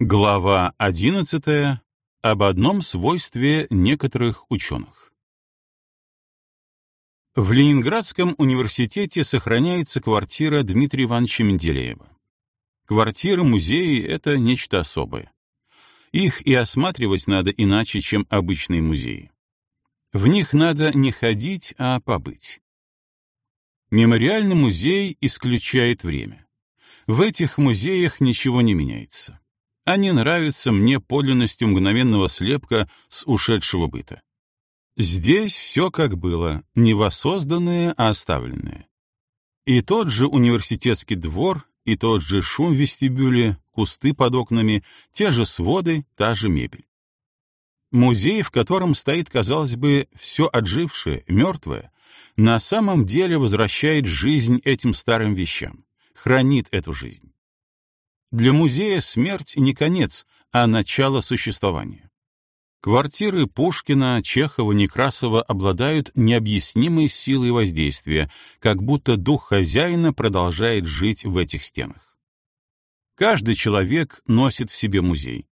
Глава 11. Об одном свойстве некоторых ученых. В Ленинградском университете сохраняется квартира Дмитрия Ивановича Менделеева. Квартиры-музеи — это нечто особое. Их и осматривать надо иначе, чем обычные музеи. В них надо не ходить, а побыть. Мемориальный музей исключает время. В этих музеях ничего не меняется. Они нравятся мне подлинностью мгновенного слепка с ушедшего быта. Здесь все как было, не воссозданное, а оставленное. И тот же университетский двор, и тот же шум в вестибюле, кусты под окнами, те же своды, та же мебель. Музей, в котором стоит, казалось бы, все отжившее, мертвое, на самом деле возвращает жизнь этим старым вещам, хранит эту жизнь. Для музея смерть не конец, а начало существования. Квартиры Пушкина, Чехова, Некрасова обладают необъяснимой силой воздействия, как будто дух хозяина продолжает жить в этих стенах. Каждый человек носит в себе музей.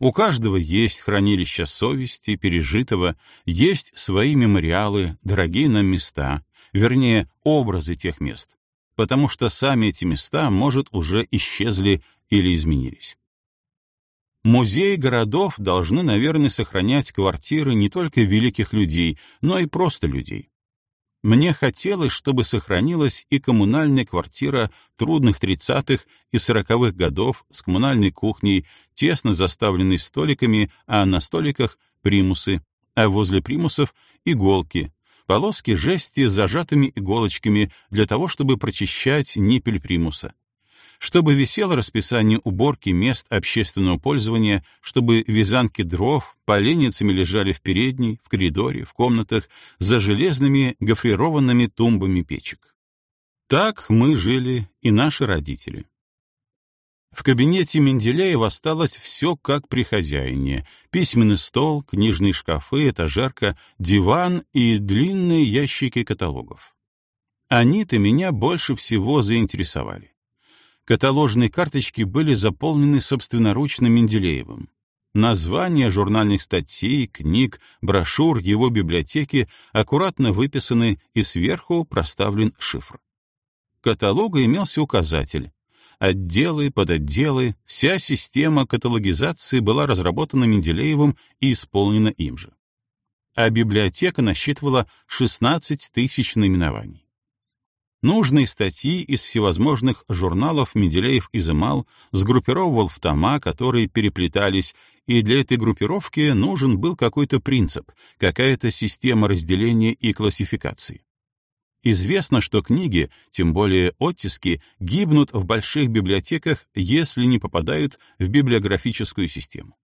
У каждого есть хранилище совести, пережитого, есть свои мемориалы, дорогие нам места, вернее, образы тех мест потому что сами эти места, может, уже исчезли или изменились. Музеи городов должны, наверное, сохранять квартиры не только великих людей, но и просто людей. Мне хотелось, чтобы сохранилась и коммунальная квартира трудных 30-х и 40-х годов с коммунальной кухней, тесно заставленной столиками, а на столиках — примусы, а возле примусов — иголки, полоски жести с зажатыми иголочками для того, чтобы прочищать ниппель примуса, чтобы висело расписание уборки мест общественного пользования, чтобы вязанки дров поленницами лежали в передней, в коридоре, в комнатах за железными гофрированными тумбами печек. Так мы жили и наши родители. В кабинете Менделеева осталось все как при хозяине. Письменный стол, книжные шкафы, этажерка, диван и длинные ящики каталогов. Они-то меня больше всего заинтересовали. Каталожные карточки были заполнены собственноручно Менделеевым. Названия журнальных статей, книг, брошюр его библиотеки аккуратно выписаны и сверху проставлен шифр. Каталога имелся указатель отделы, подотделы, вся система каталогизации была разработана Менделеевым и исполнена им же. А библиотека насчитывала 16 тысяч наименований. Нужные статьи из всевозможных журналов Менделеев изымал, сгруппировывал в тома, которые переплетались, и для этой группировки нужен был какой-то принцип, какая-то система разделения и классификации. Известно, что книги, тем более оттиски, гибнут в больших библиотеках, если не попадают в библиографическую систему.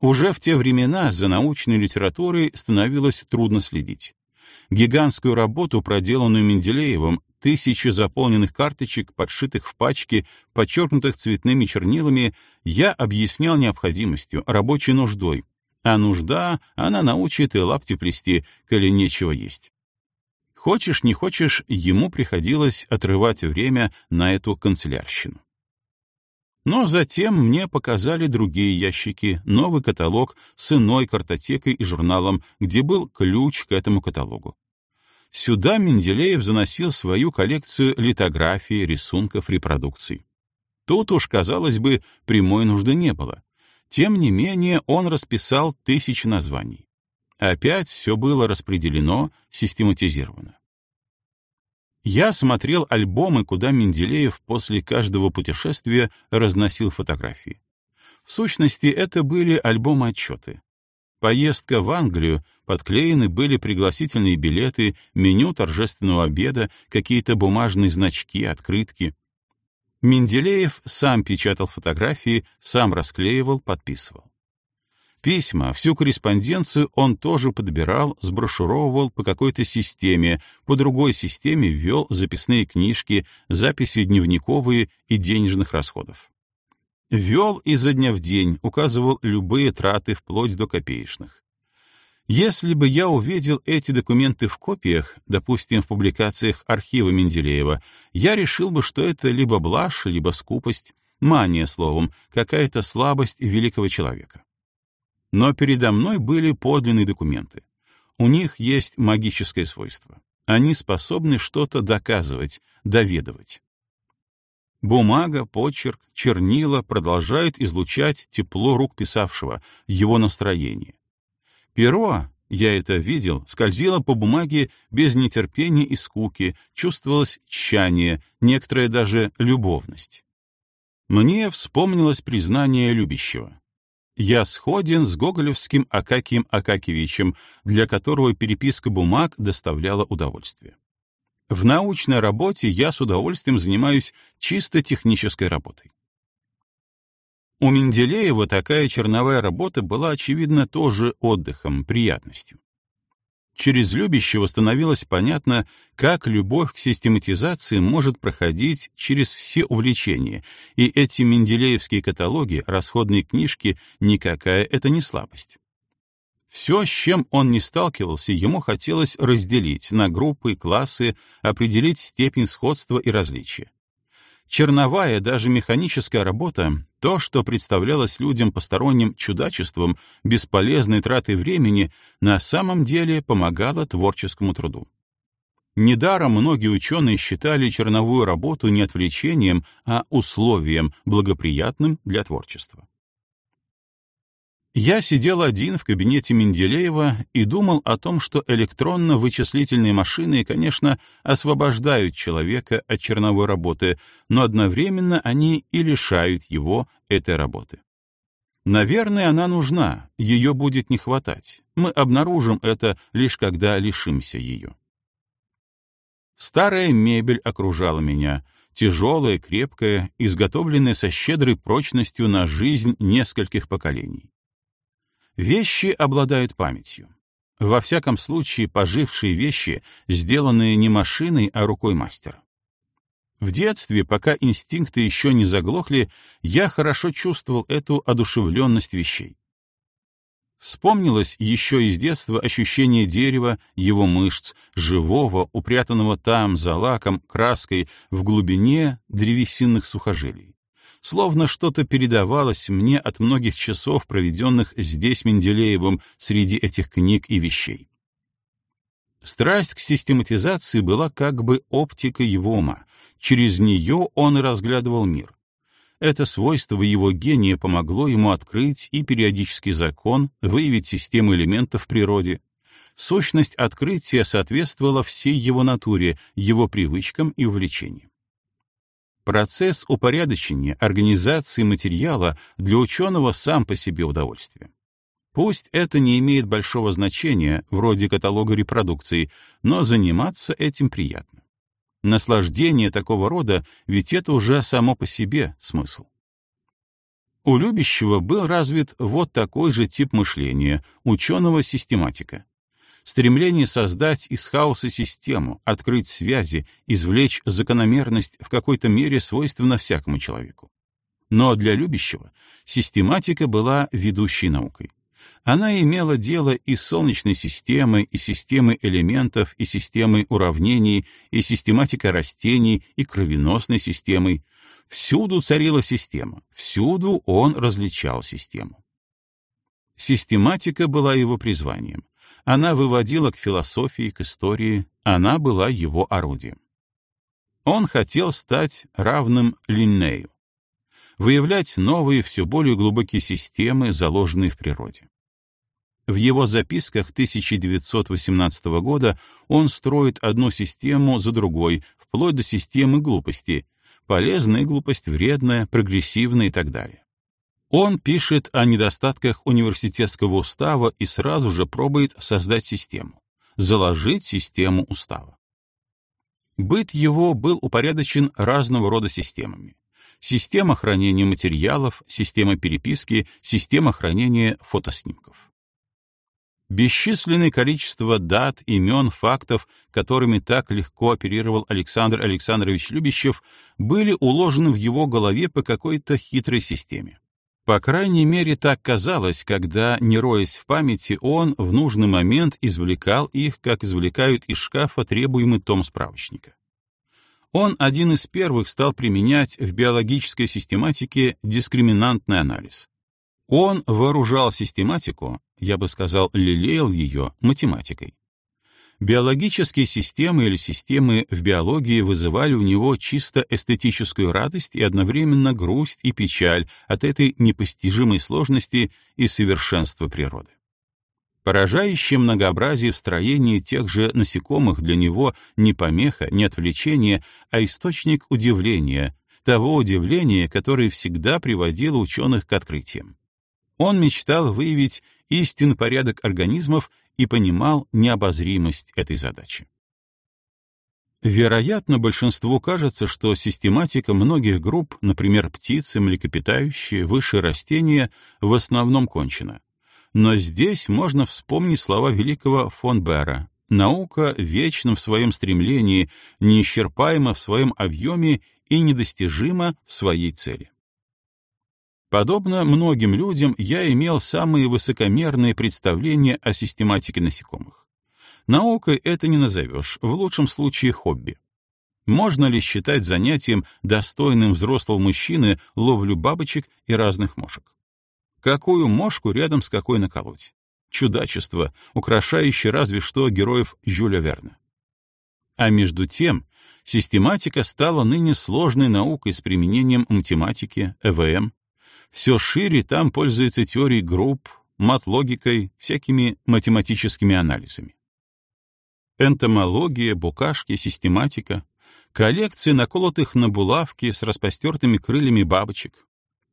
Уже в те времена за научной литературой становилось трудно следить. Гигантскую работу, проделанную Менделеевым, тысячи заполненных карточек, подшитых в пачки, подчеркнутых цветными чернилами, я объяснял необходимостью, рабочей нуждой. А нужда, она научит и лапти плести, коли нечего есть. Хочешь, не хочешь, ему приходилось отрывать время на эту канцелярщину. Но затем мне показали другие ящики, новый каталог с иной картотекой и журналом, где был ключ к этому каталогу. Сюда Менделеев заносил свою коллекцию литографий, рисунков, репродукций. Тут уж, казалось бы, прямой нужды не было. Тем не менее, он расписал тысячи названий. Опять все было распределено, систематизировано. Я смотрел альбомы, куда Менделеев после каждого путешествия разносил фотографии. В сущности, это были альбомы-отчеты. Поездка в Англию, подклеены были пригласительные билеты, меню торжественного обеда, какие-то бумажные значки, открытки. Менделеев сам печатал фотографии, сам расклеивал, подписывал. Письма, всю корреспонденцию он тоже подбирал, сброшуровывал по какой-то системе, по другой системе ввел записные книжки, записи дневниковые и денежных расходов. Вел изо дня в день, указывал любые траты вплоть до копеечных. Если бы я увидел эти документы в копиях, допустим, в публикациях архива Менделеева, я решил бы, что это либо блажь, либо скупость, мания, словом, какая-то слабость великого человека. Но передо мной были подлинные документы. У них есть магическое свойство. Они способны что-то доказывать, доведывать. Бумага, почерк, чернила продолжают излучать тепло рук писавшего, его настроение. Перо, я это видел, скользило по бумаге без нетерпения и скуки, чувствовалось тщание, некоторая даже любовность. Мне вспомнилось признание любящего. Я сходен с гоголевским Акакием Акакевичем, для которого переписка бумаг доставляла удовольствие. В научной работе я с удовольствием занимаюсь чисто технической работой. У Менделеева такая черновая работа была, очевидно, тоже отдыхом, приятностью. Через любящего становилось понятно, как любовь к систематизации может проходить через все увлечения, и эти менделеевские каталоги, расходные книжки, никакая это не слабость. Все, с чем он не сталкивался, ему хотелось разделить на группы классы, определить степень сходства и различия. Черновая, даже механическая работа, то, что представлялось людям посторонним чудачеством, бесполезной тратой времени, на самом деле помогало творческому труду. Недаром многие ученые считали черновую работу не отвлечением, а условием, благоприятным для творчества. Я сидел один в кабинете Менделеева и думал о том, что электронно-вычислительные машины, конечно, освобождают человека от черновой работы, но одновременно они и лишают его этой работы. Наверное, она нужна, ее будет не хватать. Мы обнаружим это лишь когда лишимся ее. Старая мебель окружала меня, тяжелая, крепкая, изготовленная со щедрой прочностью на жизнь нескольких поколений. Вещи обладают памятью. Во всяком случае, пожившие вещи, сделанные не машиной, а рукой мастера. В детстве, пока инстинкты еще не заглохли, я хорошо чувствовал эту одушевленность вещей. Вспомнилось еще из детства ощущение дерева, его мышц, живого, упрятанного там, за лаком, краской, в глубине древесинных сухожилий словно что-то передавалось мне от многих часов, проведенных здесь Менделеевым среди этих книг и вещей. Страсть к систематизации была как бы оптикой его ума. Через нее он разглядывал мир. Это свойство его гения помогло ему открыть и периодический закон, выявить систему элементов в природе. Сущность открытия соответствовала всей его натуре, его привычкам и увлечениям. Процесс упорядочения, организации материала для ученого сам по себе удовольствие. Пусть это не имеет большого значения, вроде каталога репродукций, но заниматься этим приятно. Наслаждение такого рода, ведь это уже само по себе смысл. У любящего был развит вот такой же тип мышления, ученого-систематика стремление создать из хаоса систему, открыть связи, извлечь закономерность в какой-то мере свойственно всякому человеку. Но для любящего систематика была ведущей наукой. Она имела дело и с Солнечной системой, и системой элементов, и системой уравнений, и систематикой растений, и кровеносной системой. Всюду царила система, всюду он различал систему. Систематика была его призванием, она выводила к философии, к истории, она была его орудием. Он хотел стать равным Линнею, выявлять новые, все более глубокие системы, заложенные в природе. В его записках 1918 года он строит одну систему за другой, вплоть до системы глупости, полезная глупость, вредная, прогрессивная и так далее. Он пишет о недостатках университетского устава и сразу же пробует создать систему, заложить систему устава. Быт его был упорядочен разного рода системами. Система хранения материалов, система переписки, система хранения фотоснимков. Бесчисленное количество дат, имен, фактов, которыми так легко оперировал Александр Александрович Любящев, были уложены в его голове по какой-то хитрой системе. По крайней мере, так казалось, когда, не роясь в памяти, он в нужный момент извлекал их, как извлекают из шкафа требуемый том справочника. Он один из первых стал применять в биологической систематике дискриминантный анализ. Он вооружал систематику, я бы сказал, лелеял ее математикой. Биологические системы или системы в биологии вызывали у него чисто эстетическую радость и одновременно грусть и печаль от этой непостижимой сложности и совершенства природы. Поражающее многообразие в строении тех же насекомых для него не помеха, не отвлечение, а источник удивления, того удивления, которое всегда приводило ученых к открытиям. Он мечтал выявить истинный порядок организмов и понимал необозримость этой задачи. Вероятно, большинству кажется, что систематика многих групп, например, птицы, млекопитающие, высшие растения, в основном кончена. Но здесь можно вспомнить слова великого фон Бера. Наука вечна в своем стремлении, неисчерпаема в своем объеме и недостижима в своей цели. Подобно многим людям, я имел самые высокомерные представления о систематике насекомых. Наукой это не назовешь, в лучшем случае хобби. Можно ли считать занятием, достойным взрослого мужчины, ловлю бабочек и разных мошек? Какую мошку рядом с какой наколоть? Чудачество, украшающее разве что героев Жюля Верна. А между тем, систематика стала ныне сложной наукой с применением математики, ЭВМ. Все шире там пользуется теорией групп, мат-логикой, всякими математическими анализами. Энтомология, букашки, систематика, коллекции наколотых на булавки с распостертыми крыльями бабочек,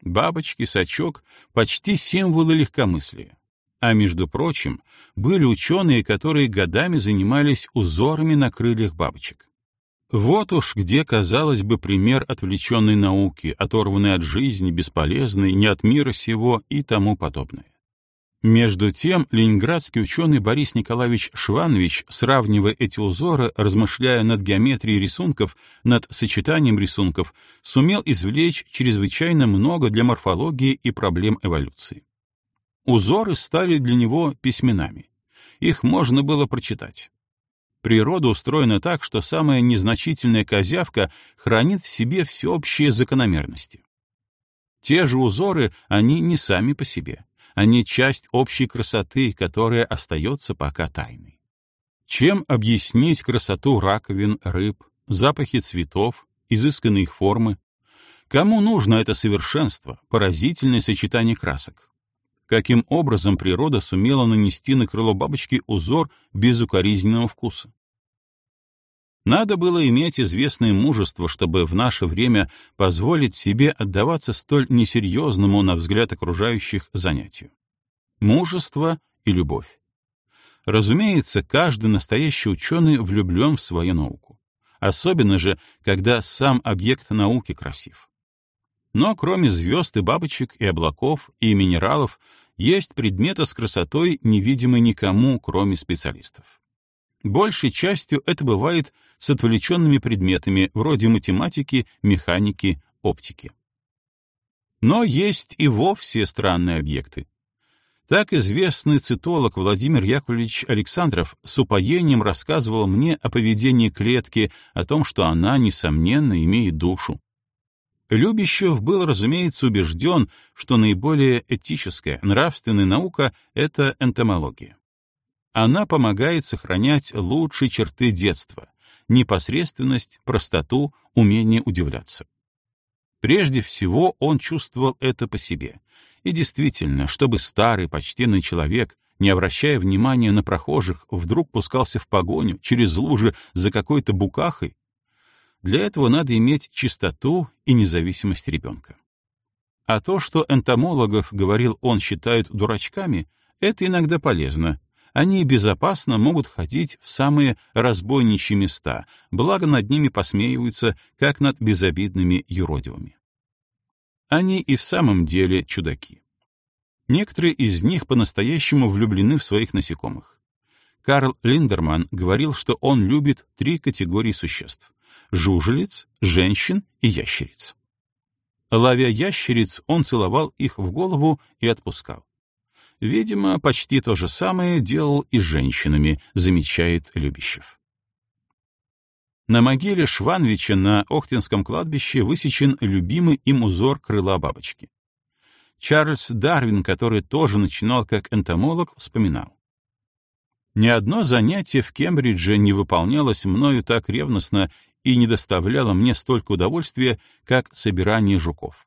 Бабочки, сачок — почти символы легкомыслия. А между прочим, были ученые, которые годами занимались узорами на крыльях бабочек. Вот уж где, казалось бы, пример отвлеченной науки, оторванной от жизни, бесполезной, не от мира сего и тому подобное. Между тем, ленинградский ученый Борис Николаевич Шванович, сравнивая эти узоры, размышляя над геометрией рисунков, над сочетанием рисунков, сумел извлечь чрезвычайно много для морфологии и проблем эволюции. Узоры стали для него письменами. Их можно было прочитать. Природа устроена так, что самая незначительная козявка хранит в себе всеобщие закономерности. Те же узоры, они не сами по себе они часть общей красоты, которая остается пока тайной. Чем объяснить красоту раковин, рыб, запахи цветов, изысканные их формы? Кому нужно это совершенство, поразительное сочетание красок? Каким образом природа сумела нанести на крыло бабочки узор безукоризненного вкуса? Надо было иметь известное мужество, чтобы в наше время позволить себе отдаваться столь несерьезному, на взгляд окружающих, занятию. Мужество и любовь. Разумеется, каждый настоящий ученый влюблен в свою науку. Особенно же, когда сам объект науки красив. Но кроме звезд и бабочек, и облаков, и минералов, есть предметы с красотой, невидимой никому, кроме специалистов. Большей частью это бывает с отвлеченными предметами вроде математики, механики, оптики. Но есть и вовсе странные объекты. Так известный цитолог Владимир Яковлевич Александров с упоением рассказывал мне о поведении клетки, о том, что она, несомненно, имеет душу. Любящев был, разумеется, убежден, что наиболее этическая, нравственная наука — это энтомология. Она помогает сохранять лучшие черты детства — непосредственность, простоту, умение удивляться. Прежде всего он чувствовал это по себе. И действительно, чтобы старый, почтенный человек, не обращая внимания на прохожих, вдруг пускался в погоню через лужи за какой-то букахой, для этого надо иметь чистоту и независимость ребенка. А то, что энтомологов, говорил он, считают дурачками, это иногда полезно, они безопасно могут ходить в самые разбойничьи места, благо над ними посмеиваются, как над безобидными юродивыми. Они и в самом деле чудаки. Некоторые из них по-настоящему влюблены в своих насекомых. Карл Линдерман говорил, что он любит три категории существ — жужелиц, женщин и ящериц. Ловя ящериц, он целовал их в голову и отпускал. Видимо, почти то же самое делал и с женщинами, замечает Любящев. На могиле Шванвича на Охтинском кладбище высечен любимый им узор крыла бабочки. Чарльз Дарвин, который тоже начинал как энтомолог, вспоминал. Ни одно занятие в Кембридже не выполнялось мною так ревностно и не доставляло мне столько удовольствия, как собирание жуков.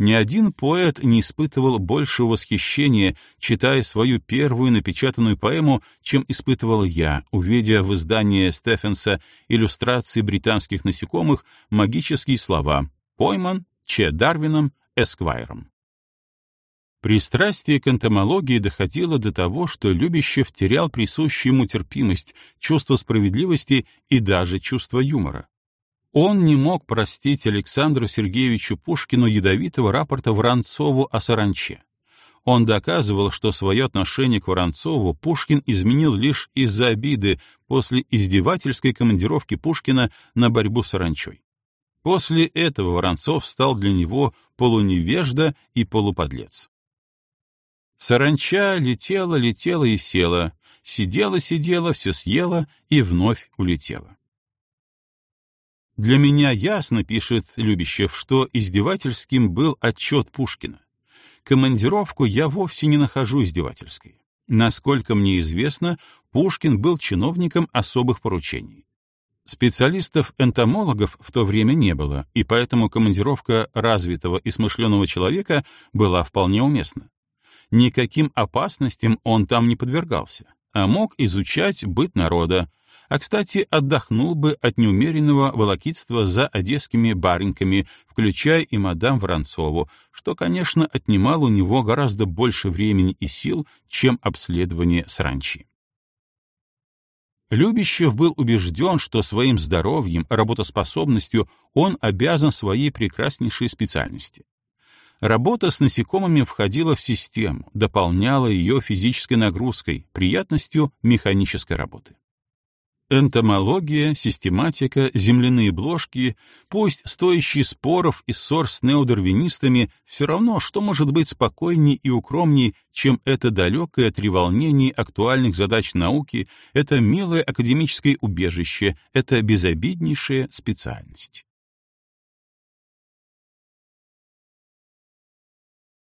Ни один поэт не испытывал большего восхищения, читая свою первую напечатанную поэму, чем испытывал я, увидя в издании Стефенса иллюстрации британских насекомых магические слова «пойман», «че Дарвином», «эсквайром». Пристрастие к энтомологии доходило до того, что Любящев терял присущую ему терпимость, чувство справедливости и даже чувство юмора. Он не мог простить Александру Сергеевичу Пушкину ядовитого рапорта Воронцову о саранче. Он доказывал, что свое отношение к Воронцову Пушкин изменил лишь из-за обиды после издевательской командировки Пушкина на борьбу с саранчой. После этого Воронцов стал для него полуневежда и полуподлец. Саранча летела, летела и села, сидела-сидела, все съела и вновь улетела. Для меня ясно, пишет Любящев, что издевательским был отчет Пушкина. Командировку я вовсе не нахожу издевательской. Насколько мне известно, Пушкин был чиновником особых поручений. Специалистов-энтомологов в то время не было, и поэтому командировка развитого и смышленого человека была вполне уместна. Никаким опасностям он там не подвергался, а мог изучать быт народа, а, кстати, отдохнул бы от неумеренного волокитства за одесскими барыньками, включая и мадам Воронцову, что, конечно, отнимало у него гораздо больше времени и сил, чем обследование сранчи. Любящев был убежден, что своим здоровьем, работоспособностью он обязан своей прекраснейшей специальности. Работа с насекомыми входила в систему, дополняла ее физической нагрузкой, приятностью механической работы. Энтомология, систематика, земляные бложки, пусть стоящие споров и ссор с неодарвинистами, все равно, что может быть спокойней и укромней, чем это далекое треволнение актуальных задач науки, это милое академическое убежище, это безобиднейшая специальность.